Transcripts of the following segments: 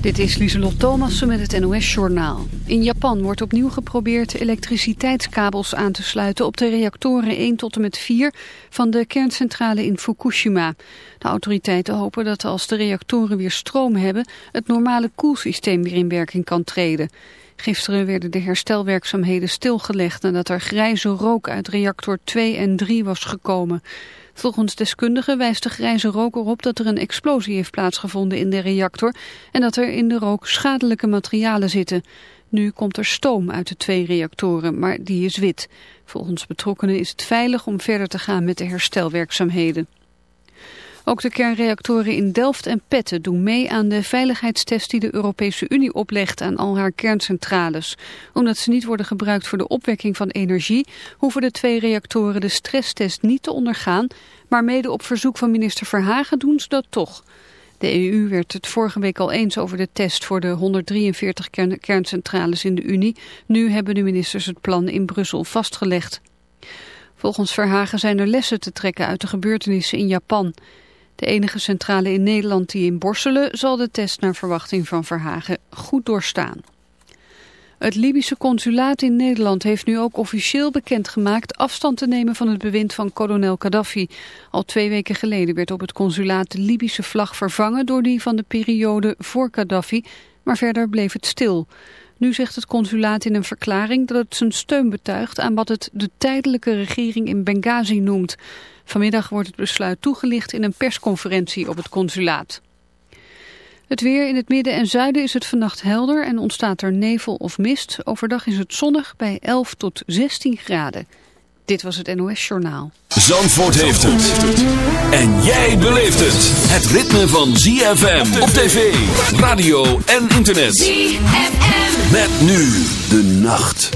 Dit is Lieselot Thomassen met het NOS-journaal. In Japan wordt opnieuw geprobeerd elektriciteitskabels aan te sluiten op de reactoren 1 tot en met 4 van de kerncentrale in Fukushima. De autoriteiten hopen dat als de reactoren weer stroom hebben, het normale koelsysteem weer in werking kan treden. Gisteren werden de herstelwerkzaamheden stilgelegd nadat er grijze rook uit reactor 2 en 3 was gekomen. Volgens deskundigen wijst de grijze rook erop dat er een explosie heeft plaatsgevonden in de reactor en dat er in de rook schadelijke materialen zitten. Nu komt er stoom uit de twee reactoren, maar die is wit. Volgens betrokkenen is het veilig om verder te gaan met de herstelwerkzaamheden. Ook de kernreactoren in Delft en Petten doen mee aan de veiligheidstest die de Europese Unie oplegt aan al haar kerncentrales. Omdat ze niet worden gebruikt voor de opwekking van energie, hoeven de twee reactoren de stresstest niet te ondergaan, maar mede op verzoek van minister Verhagen doen ze dat toch. De EU werd het vorige week al eens over de test voor de 143 kerncentrales in de Unie. Nu hebben de ministers het plan in Brussel vastgelegd. Volgens Verhagen zijn er lessen te trekken uit de gebeurtenissen in Japan. De enige centrale in Nederland die in Borselen zal de test naar verwachting van Verhagen goed doorstaan. Het Libische consulaat in Nederland heeft nu ook officieel bekendgemaakt afstand te nemen van het bewind van kolonel Gaddafi. Al twee weken geleden werd op het consulaat de Libische vlag vervangen door die van de periode voor Gaddafi, maar verder bleef het stil. Nu zegt het consulaat in een verklaring dat het zijn steun betuigt aan wat het de tijdelijke regering in Benghazi noemt. Vanmiddag wordt het besluit toegelicht in een persconferentie op het consulaat. Het weer in het midden en zuiden is het vannacht helder en ontstaat er nevel of mist. Overdag is het zonnig bij 11 tot 16 graden. Dit was het NOS Journaal. Zandvoort heeft het. En jij beleeft het. Het ritme van ZFM op tv, radio en internet. ZFM. Met nu de nacht.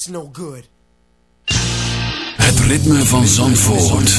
Credit's no good? Het ritme van Zandvoort.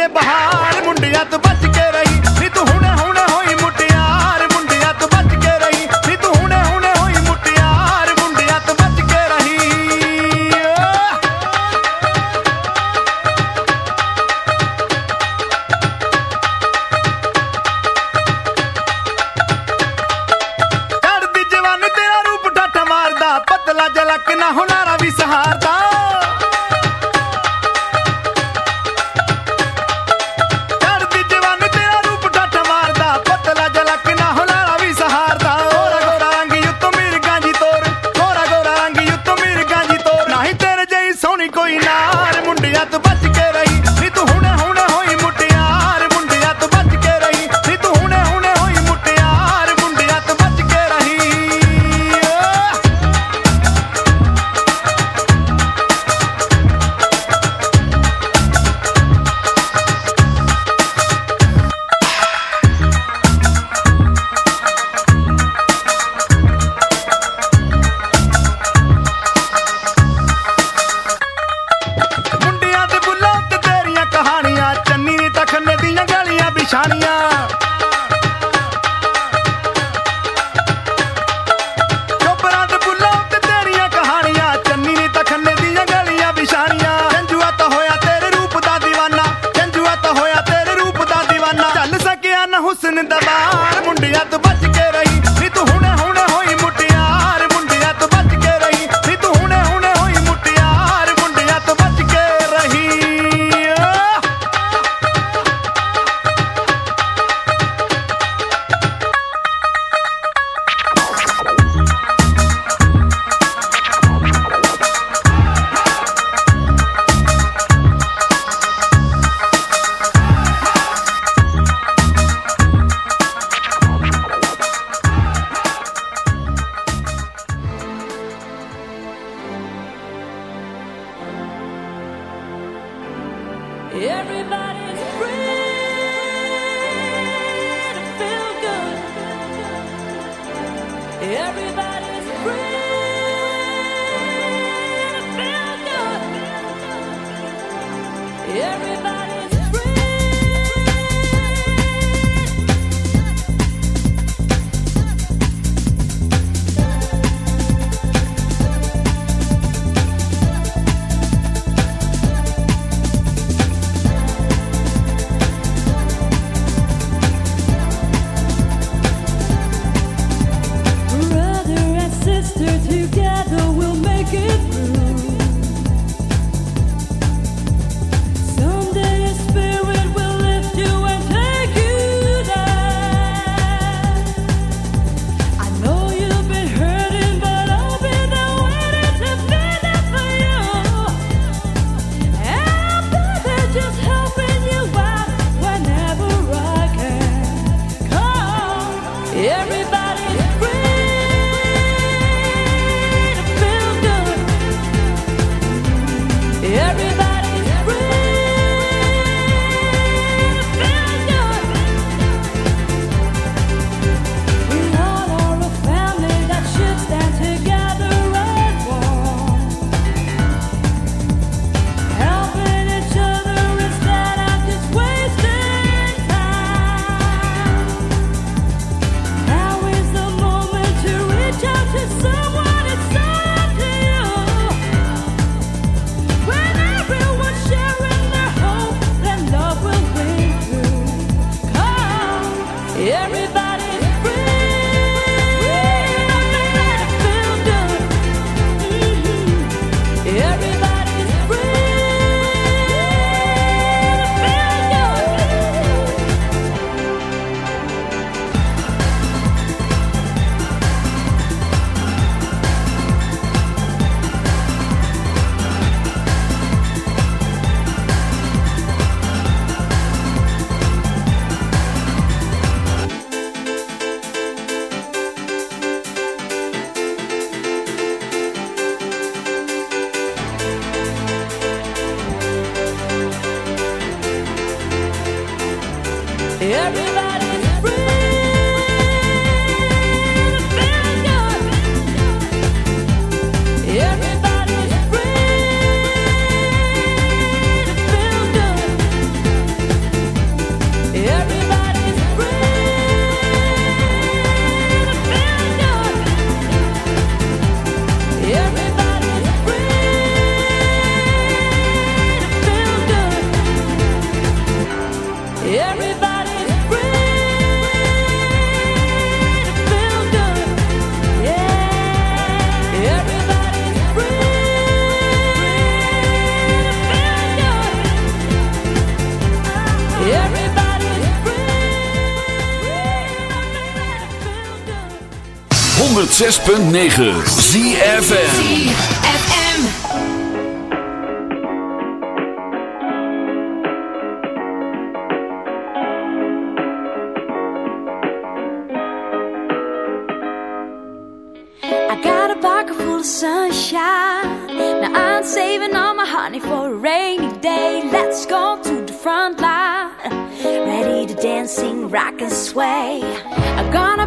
ये बहार 106.9 ZFM ZFM I got a pocket full of sunshine. Now I'm saving my honey for a rainy day. Let's go to the front line. Ready to dancing, sing, rock and sway. I'm gonna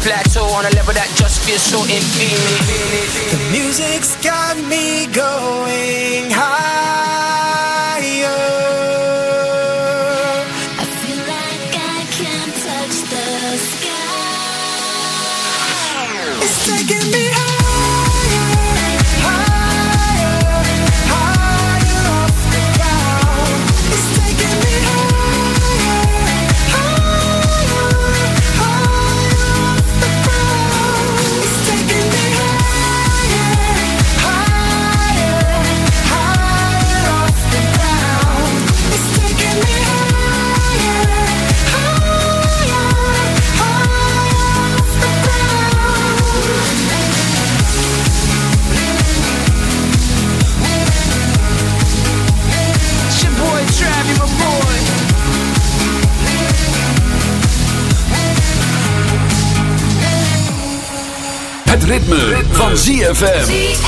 Plateau ZFM.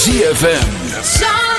ZFM.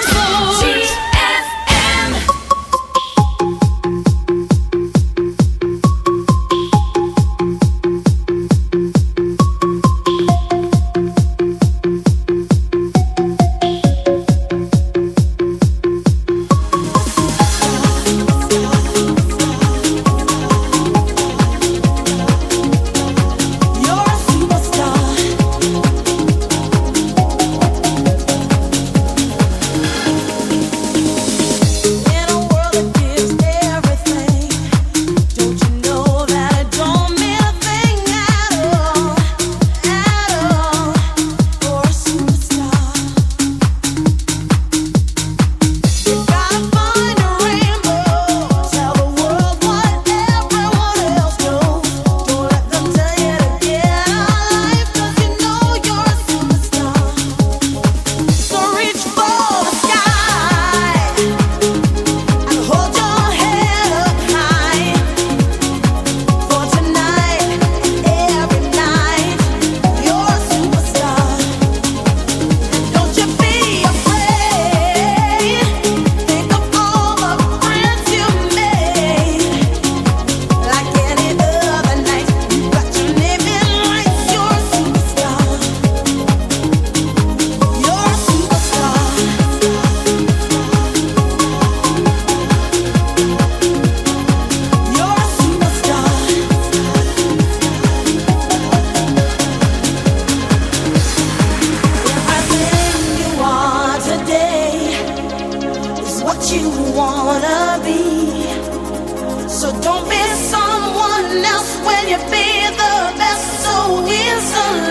You be the best so easily?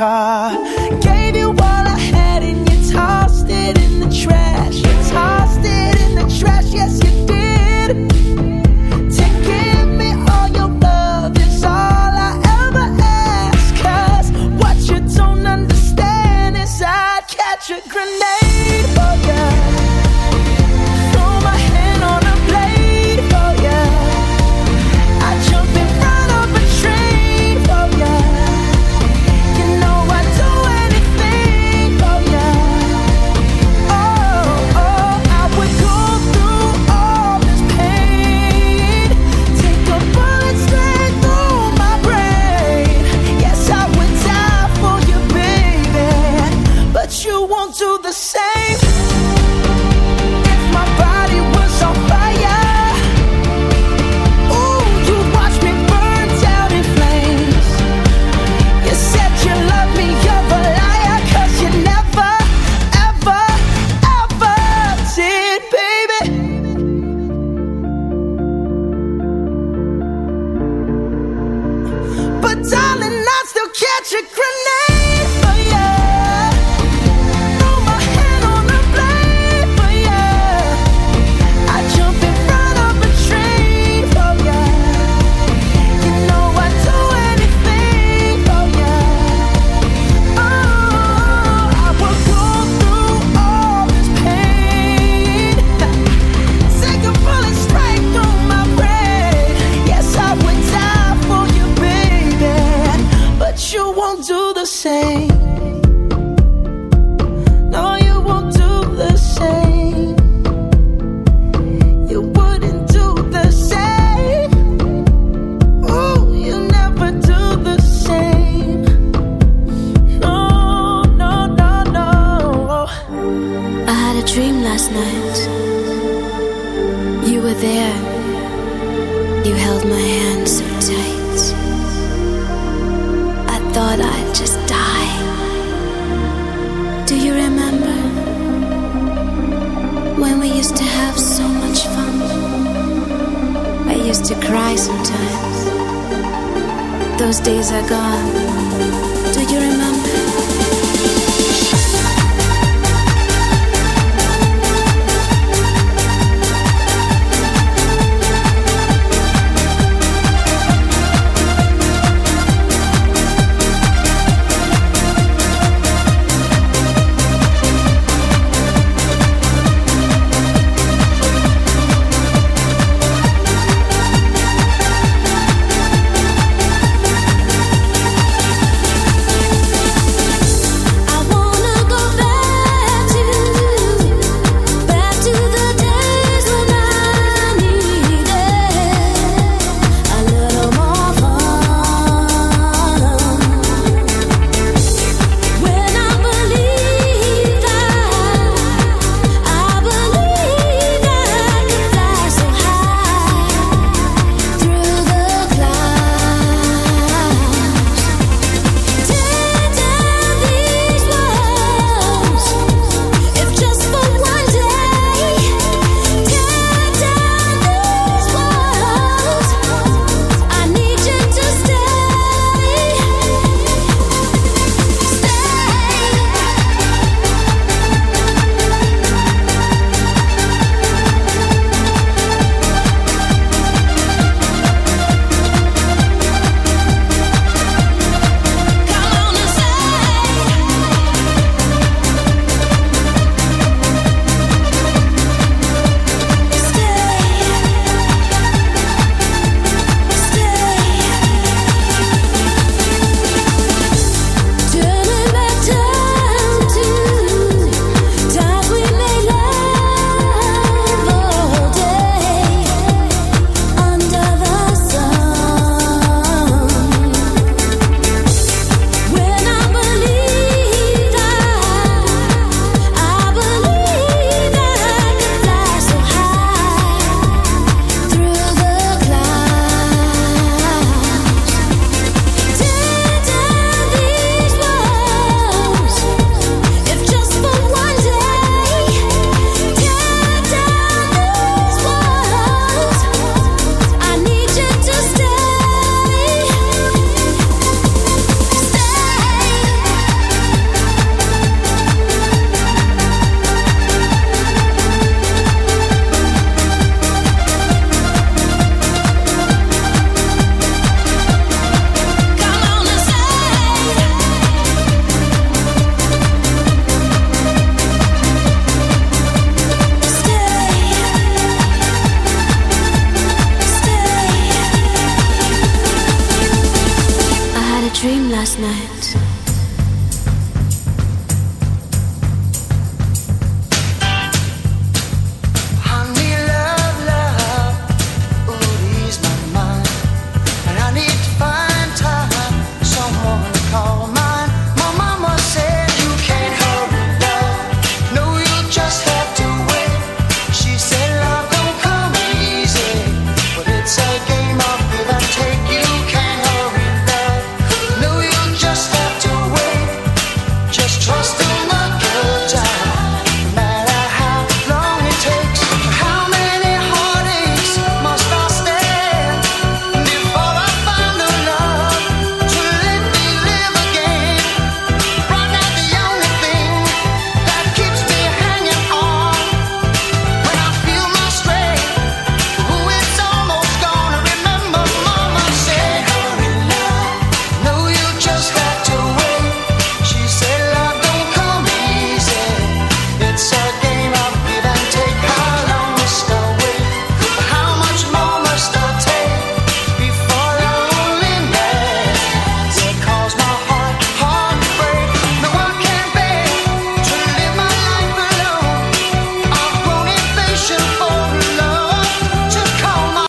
car.